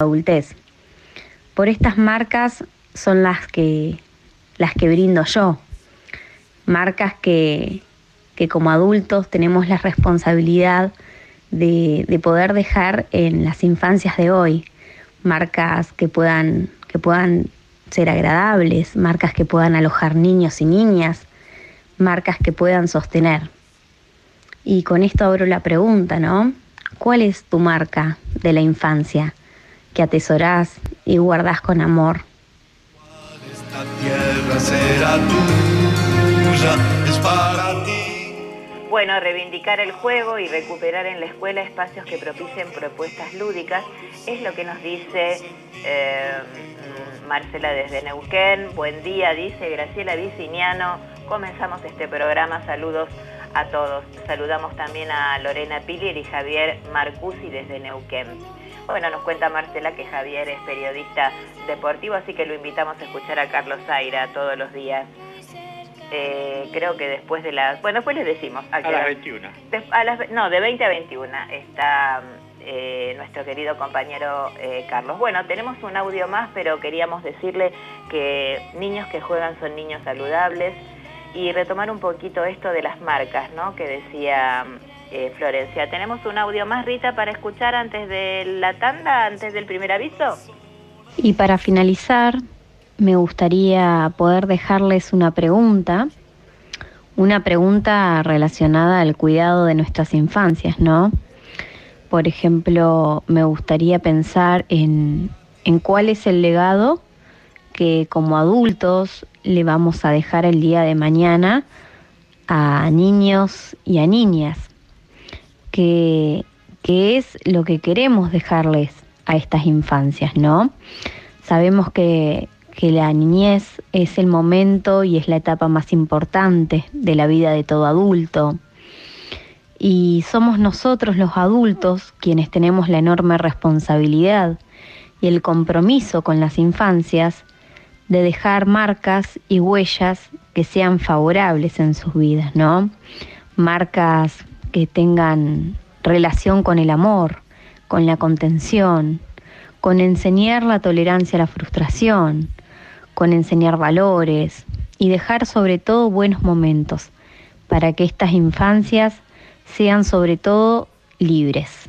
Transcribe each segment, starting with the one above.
adultez. Por estas marcas son las que, las que brindo yo, marcas que, que como adultos tenemos la responsabilidad de, de, poder dejar en las infancias de hoy, marcas que puedan, que puedan ser agradables, marcas que puedan alojar niños y niñas, marcas que puedan sostener. Y con esto abro la pregunta, ¿no? ¿Cuál es tu marca de la infancia que atesorás y guardás con amor? Esta tierra será tuya, es para ti. Bueno, reivindicar el juego y recuperar en la escuela espacios que propicien propuestas lúdicas es lo que nos dice eh, Marcela desde Neuquén. Buen día, dice Graciela Viciniano. Comenzamos este programa. Saludos a todos. Saludamos también a Lorena Pilier y Javier Marcusi desde Neuquén. Bueno, nos cuenta Marcela que Javier es periodista deportivo, así que lo invitamos a escuchar a Carlos Zaira todos los días. Eh, creo que después de las... Bueno, después les decimos. A, a las 21. De, a las, no, de 20 a 21 está eh, nuestro querido compañero eh, Carlos. Bueno, tenemos un audio más, pero queríamos decirle que niños que juegan son niños saludables y retomar un poquito esto de las marcas, ¿no? Que decía eh, Florencia. ¿Tenemos un audio más, Rita, para escuchar antes de la tanda, antes del primer aviso? Y para finalizar, me gustaría poder dejarles una pregunta, una pregunta relacionada al cuidado de nuestras infancias, ¿no? Por ejemplo, me gustaría pensar en, en cuál es el legado que como adultos le vamos a dejar el día de mañana a niños y a niñas, que, que es lo que queremos dejarles a estas infancias, ¿no? Sabemos que, que la niñez es el momento y es la etapa más importante de la vida de todo adulto. Y somos nosotros los adultos quienes tenemos la enorme responsabilidad y el compromiso con las infancias de dejar marcas y huellas que sean favorables en sus vidas, ¿no? Marcas que tengan relación con el amor, con la contención, con enseñar la tolerancia a la frustración, con enseñar valores y dejar sobre todo buenos momentos para que estas infancias sean sobre todo libres.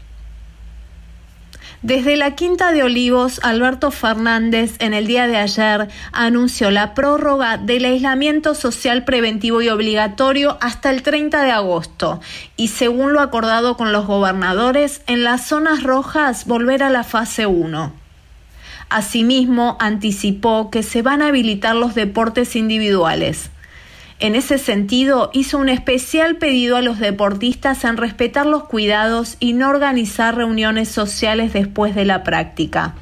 Desde la Quinta de Olivos, Alberto Fernández en el día de ayer anunció la prórroga del aislamiento social preventivo y obligatorio hasta el 30 de agosto y según lo acordado con los gobernadores, en las zonas rojas volver a la fase 1. Asimismo, anticipó que se van a habilitar los deportes individuales. En ese sentido, hizo un especial pedido a los deportistas en respetar los cuidados y no organizar reuniones sociales después de la práctica.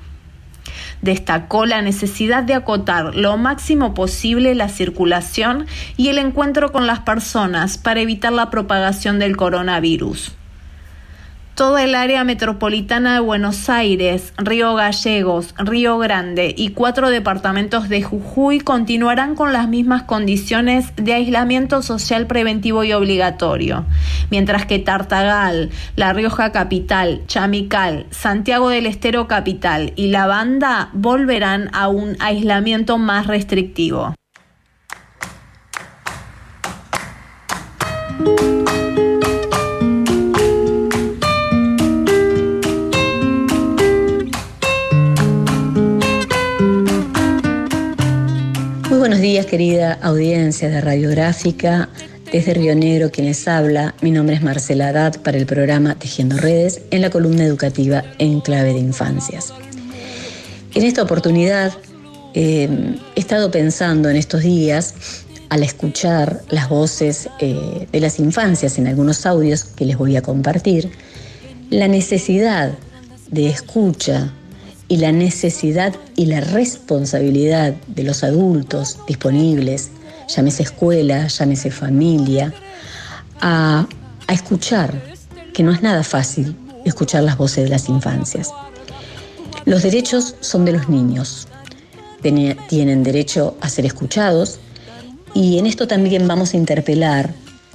Destacó la necesidad de acotar lo máximo posible la circulación y el encuentro con las personas para evitar la propagación del coronavirus. Toda el área metropolitana de Buenos Aires, Río Gallegos, Río Grande y cuatro departamentos de Jujuy continuarán con las mismas condiciones de aislamiento social preventivo y obligatorio, mientras que Tartagal, La Rioja Capital, Chamical, Santiago del Estero Capital y La Banda volverán a un aislamiento más restrictivo. Buenos días, querida audiencia de Radiográfica. Desde Río Negro, quien les habla, mi nombre es Marcela Haddad para el programa Tejiendo Redes en la columna educativa En Clave de Infancias. En esta oportunidad eh, he estado pensando en estos días, al escuchar las voces eh, de las infancias en algunos audios que les voy a compartir, la necesidad de escucha y la necesidad y la responsabilidad de los adultos disponibles, llámese escuela, llámese familia, a, a escuchar, que no es nada fácil escuchar las voces de las infancias. Los derechos son de los niños, tienen derecho a ser escuchados y en esto también vamos a interpelar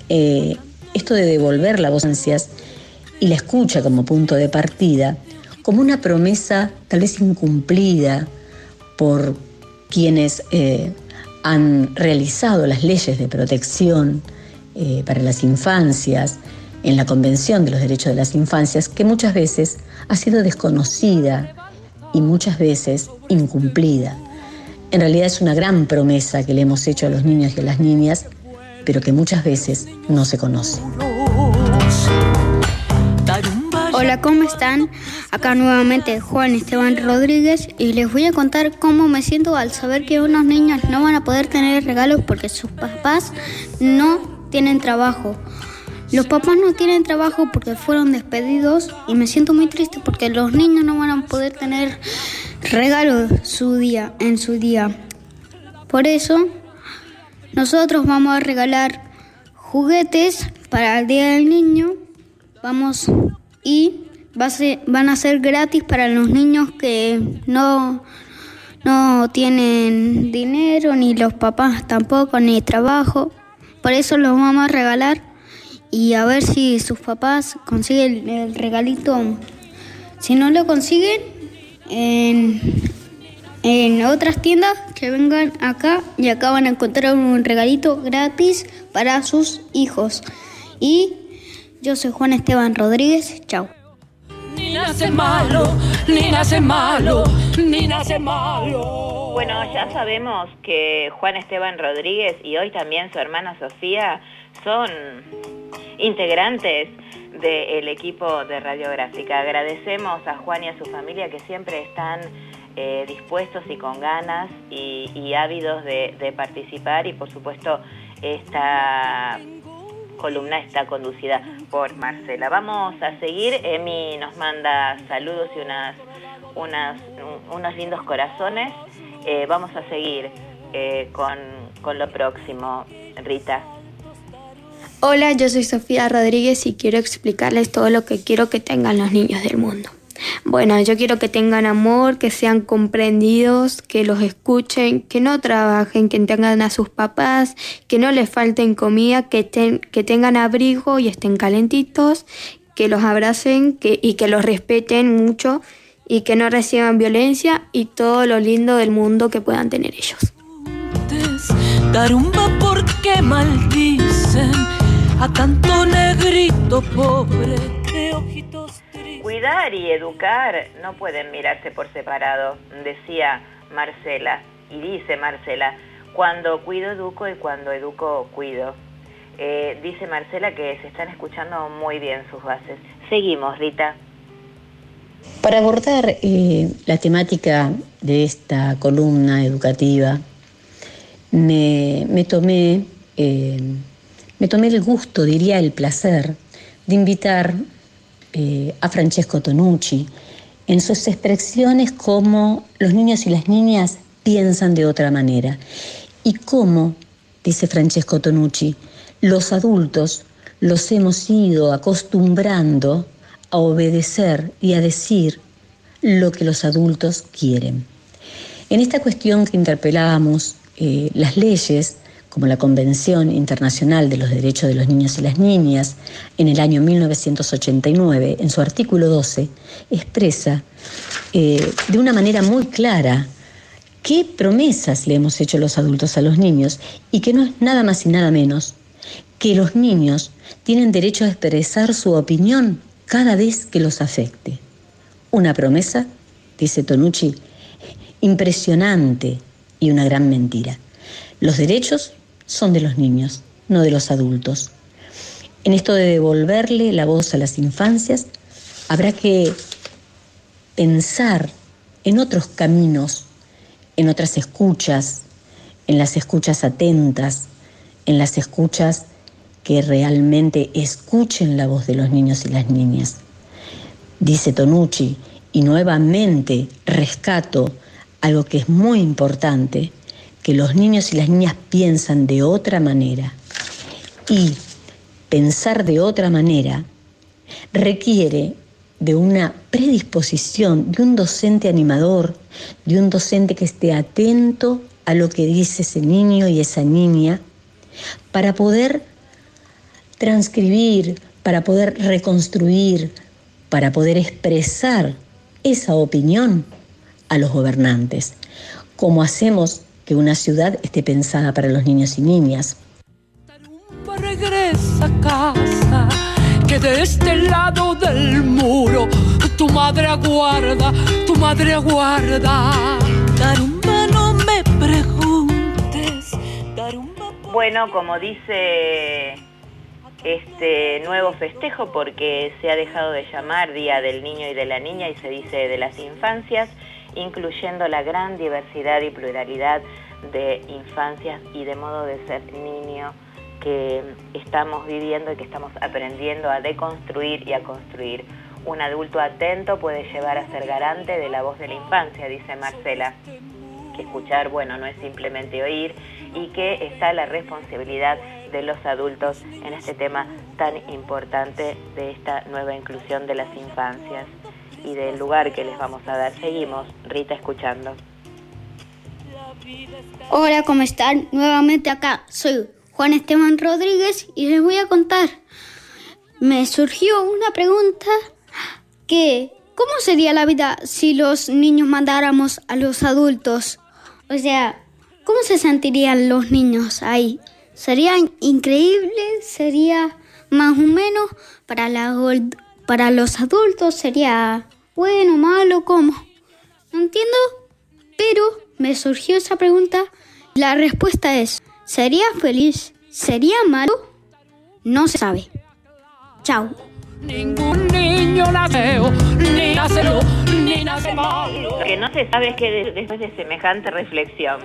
eh, esto de devolver la voz ansias y la escucha como punto de partida, como una promesa tal vez incumplida por quienes eh, han realizado las leyes de protección eh, para las infancias en la Convención de los Derechos de las Infancias, que muchas veces ha sido desconocida y muchas veces incumplida. En realidad es una gran promesa que le hemos hecho a los niños y a las niñas, pero que muchas veces no se conoce. Hola, ¿cómo están? Acá nuevamente Juan Esteban Rodríguez y les voy a contar cómo me siento al saber que unos niños no van a poder tener regalos porque sus papás no tienen trabajo. Los papás no tienen trabajo porque fueron despedidos y me siento muy triste porque los niños no van a poder tener regalos su día, en su día. Por eso, nosotros vamos a regalar juguetes para el Día del Niño. Vamos y van a ser gratis para los niños que no, no tienen dinero, ni los papás tampoco, ni trabajo. Por eso los vamos a regalar y a ver si sus papás consiguen el regalito. Si no lo consiguen, en, en otras tiendas que vengan acá y acá van a encontrar un regalito gratis para sus hijos. Y yo soy Juan Esteban Rodríguez. Chao. Ni nace malo, ni nace malo, ni nace malo. Bueno, ya sabemos que Juan Esteban Rodríguez y hoy también su hermana Sofía son integrantes del equipo de radiográfica. Agradecemos a Juan y a su familia que siempre están eh, dispuestos y con ganas y, ávidos de, participar y por supuesto esta columna está conducida por Marcela. Vamos a seguir, Emi nos manda saludos y unas, unas unos lindos corazones. Eh, vamos a seguir eh, con, con lo próximo, Rita. Hola, yo soy Sofía Rodríguez y quiero explicarles todo lo que quiero que tengan los niños del mundo. Bueno, yo quiero que tengan amor, que sean comprendidos, que los escuchen, que no trabajen, que tengan a sus papás, que no les falten comida, que, que tengan abrigo y estén calentitos, que los abracen y que los respeten mucho y que no reciban violencia y todo lo lindo del mundo que puedan tener ellos. maldicen a tanto negrito pobre Cuidar y educar no pueden mirarse por separado, decía Marcela, y dice Marcela, cuando cuido educo y cuando educo cuido. Eh, dice Marcela que se están escuchando muy bien sus bases. Seguimos, Rita. Para abordar eh, la temática de esta columna educativa, me, tomé eh, me tomé el gusto, diría el placer, de invitar eh, a Francesco Tonucci en sus expresiones cómo los niños y las niñas piensan de otra manera y cómo, dice Francesco Tonucci, los adultos los hemos ido acostumbrando a obedecer y a decir lo que los adultos quieren. En esta cuestión que interpelábamos, eh, las leyes como la Convención Internacional de los Derechos de los Niños y las Niñas, en el año 1989, en su artículo 12, expresa eh, de una manera muy clara qué promesas le hemos hecho los adultos a los niños y que no es nada más y nada menos que los niños tienen derecho a expresar su opinión cada vez que los afecte. Una promesa, dice Tonucci, impresionante y una gran mentira. Los derechos son de los niños, no de los adultos. En esto de devolverle la voz a las infancias, habrá que pensar en otros caminos, en otras escuchas, en las escuchas atentas, en las escuchas que realmente escuchen la voz de los niños y las niñas. Dice Tonucci, Y nuevamente rescato algo que es muy importante, que los niños y las niñas piensan de otra manera. Y pensar de otra manera requiere de una predisposición de un docente animador, de un docente que esté atento a lo que dice ese niño y esa niña, para poder transcribir, para poder reconstruir, para poder expresar esa opinión a los gobernantes. Como hacemos que una ciudad esté pensada para los niños y niñas. Regresa a casa, que de este lado del muro tu madre aguarda, tu madre aguarda. Darumba, no me preguntes. Bueno, como dice este nuevo festejo, porque se ha dejado de llamar Día del Niño y de la Niña y se dice de las infancias, incluyendo la gran diversidad y pluralidad de infancias y de modo de ser niño que estamos viviendo y que estamos aprendiendo a deconstruir y a construir. Un adulto atento puede llevar a ser garante de la voz de la infancia, dice Marcela, que escuchar, bueno, no es simplemente oír y que está la responsabilidad de los adultos en este tema tan importante de esta nueva inclusión de las infancias y del lugar que les vamos a dar. Seguimos, Rita, escuchando. Hola, ¿cómo están? Nuevamente acá soy Juan Esteban Rodríguez y les voy a contar. Me surgió una pregunta que, ¿cómo sería la vida si los niños mandáramos a los adultos? O sea, ¿cómo se sentirían los niños ahí? ¿Sería increíble? ¿Sería más o menos? Para, la, para los adultos sería bueno, malo, ¿cómo? No entiendo, pero me surgió esa pregunta. La respuesta es, ¿sería feliz? ¿Sería malo? No se sabe. Chao. Ningún niño nace ni nace ni nace malo. Lo que no se sabe es que después de semejante reflexión.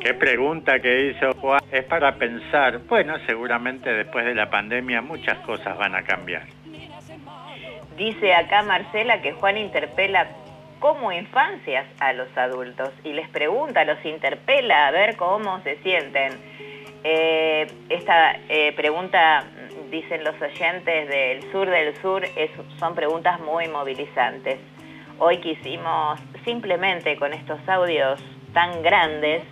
Qué pregunta que hizo Juan. Es para pensar, bueno, seguramente después de la pandemia muchas cosas van a cambiar. Dice acá Marcela que Juan interpela como infancias a los adultos y les pregunta, los interpela a ver cómo se sienten. Eh, esta eh, pregunta, dicen los oyentes del sur del sur, son preguntas muy movilizantes. Hoy quisimos simplemente con estos audios tan grandes,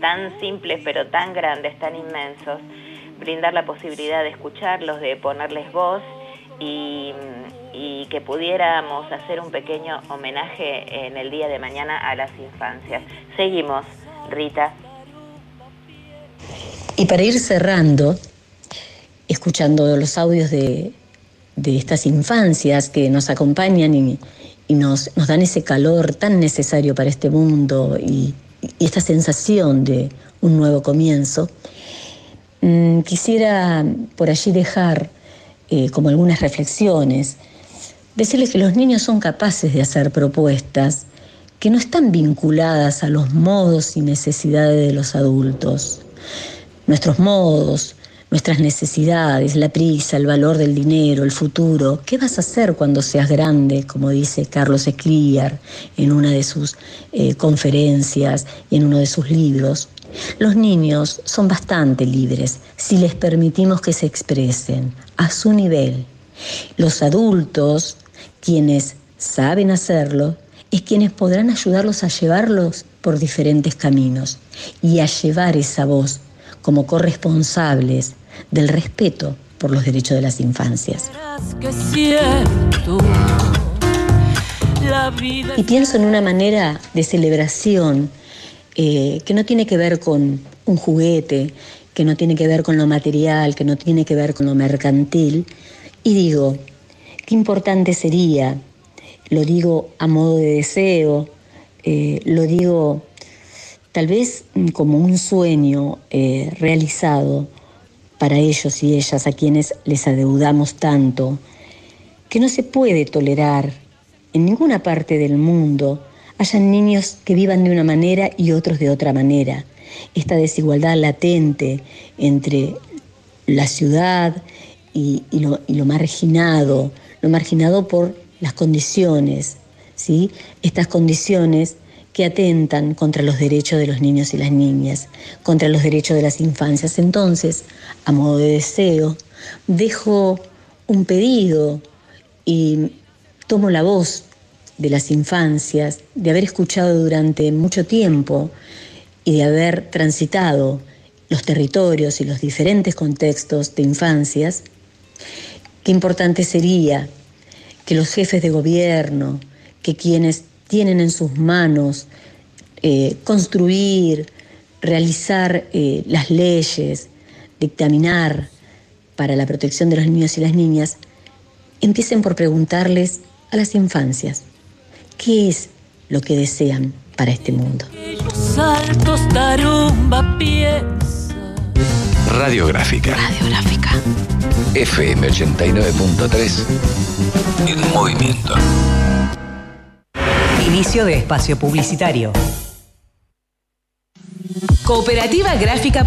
tan simples pero tan grandes, tan inmensos, brindar la posibilidad de escucharlos, de ponerles voz y y que pudiéramos hacer un pequeño homenaje en el día de mañana a las infancias. Seguimos, Rita. Y para ir cerrando, escuchando los audios de, estas infancias que nos acompañan y, nos, dan ese calor tan necesario para este mundo y, esta sensación de un nuevo comienzo, mm, quisiera por allí dejar eh, como algunas reflexiones decirles que los niños son capaces de hacer propuestas que no están vinculadas a los modos y necesidades de los adultos. Nuestros modos, nuestras necesidades, la prisa, el valor del dinero, el futuro. ¿Qué vas a hacer cuando seas grande? Como dice Carlos Escliar en una de sus eh, conferencias y en uno de sus libros. Los niños son bastante libres si les permitimos que se expresen a su nivel. Los adultos quienes saben hacerlo es quienes podrán ayudarlos a llevarlos por diferentes caminos y a llevar esa voz como corresponsables del respeto por los derechos de las infancias. Y pienso en una manera de celebración eh, que no tiene que ver con un juguete, que no tiene que ver con lo material, que no tiene que ver con lo mercantil, y digo, Importante sería, lo digo a modo de deseo, eh, lo digo tal vez como un sueño eh, realizado para ellos y ellas a quienes les adeudamos tanto, que no se puede tolerar en ninguna parte del mundo hayan niños que vivan de una manera y otros de otra manera. Esta desigualdad latente entre la ciudad y lo marginado, lo marginado por las condiciones ¿sí? estas condiciones que atentan contra los derechos de los niños y las niñas, contra los derechos de las infancias. Entonces, a modo de deseo, dejo un pedido y tomo la voz de las infancias, de haber escuchado durante mucho tiempo y de haber transitado los territorios y los diferentes contextos de infancias, qué importante sería que los jefes de gobierno, que quienes tienen en sus manos eh, construir, realizar eh, las leyes, dictaminar para la protección de los niños y las niñas, empiecen por preguntarles a las infancias, ¿qué es lo que desean para este mundo? Radiográfica. Radiográfica. FM 89.3. En movimiento. Inicio de espacio publicitario. Cooperativa Gráfica